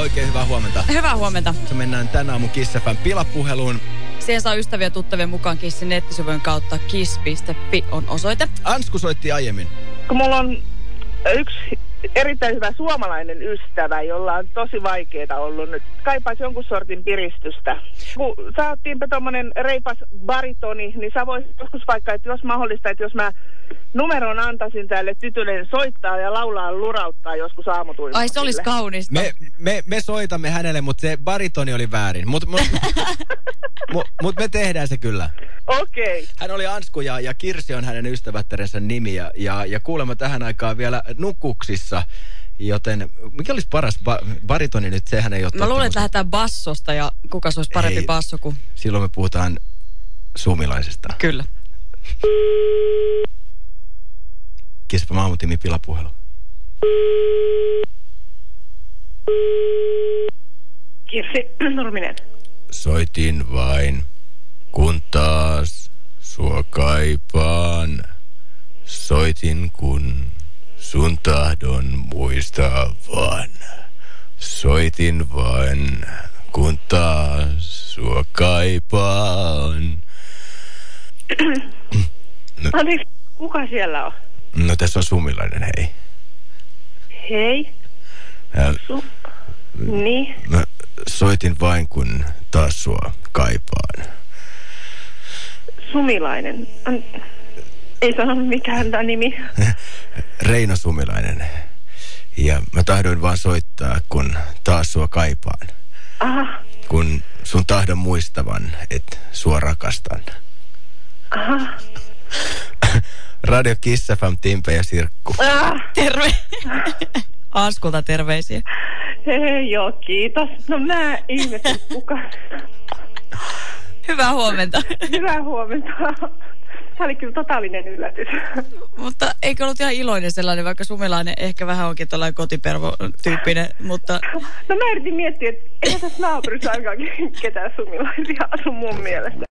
Oikein hyvää huomenta. Hyvää huomenta. Se mennään tänään aamun Kiss FM pilapuheluun. Siihen saa ystäviä tuttavien mukaan Kissin nettisivujen kautta kiss.fi on osoite. Ansku soitti aiemmin. kun mulla on yksi erittäin hyvä suomalainen ystävä, jolla on tosi vaikeeta ollut nyt. Kaipaisi jonkun sortin piristystä. Kun saattiinpä tommonen reipas baritoni, niin sä voisit joskus vaikka, että jos mahdollista, että jos mä numeron antaisin tälle tytölle niin soittaa ja laulaa lurauttaa joskus aamutuilla. Ai se olisi kaunista. Me, me, me soitamme hänelle, mutta se baritoni oli väärin. Mutta mut, mut, mut me tehdään se kyllä. Okei. Okay. Hän oli Ansku ja, ja Kirsi on hänen ystävättärensä nimi. Ja, ja, ja kuulemma tähän aikaan vielä nukuksissa. Joten mikä olisi paras ba baritoni nyt? Sehän ei ole Mä luulen, että lähdetään bassosta ja kuka se olisi parempi Ei. basso kuin... Silloin me puhutaan sumilaisesta. Kyllä. Kispä maamutimi pilapuhelu. Kirsi Nurminen. Soitin vain, kun taas sua kaipaan. Soitin kun sun tahdon muistaa vaan. Soitin vain, kun taas sua kaipaan. Anteeksi, kuka siellä on? No tässä on sumilainen, hei. Hei. Ää, Su- niin. Mä soitin vain, kun taas sua kaipaan. Sumilainen. An- ei sanonut mikään tämä nimi. Reino Sumilainen. Ja mä tahdoin vaan soittaa, kun taas sua kaipaan. Aha, Kun sun tahdon muistavan, että sua rakastan. aha. Radio Kiss FM, Timpe ja Sirkku. Ah, Terve. Anskulta terveisiä. hei, joo, kiitos. No mä ihmettelen, kuka. Hyvää huomenta. Hyvää huomenta. Tämä oli kyllä totaalinen yllätys. mutta eikö ollut ihan iloinen sellainen, vaikka sumilainen ehkä vähän onkin tällainen kotipervo-tyyppinen, mutta No mä yritin miettiä, että eihän tässä naapurissa ainakaan ketään sumilaisia asu mun mielestä.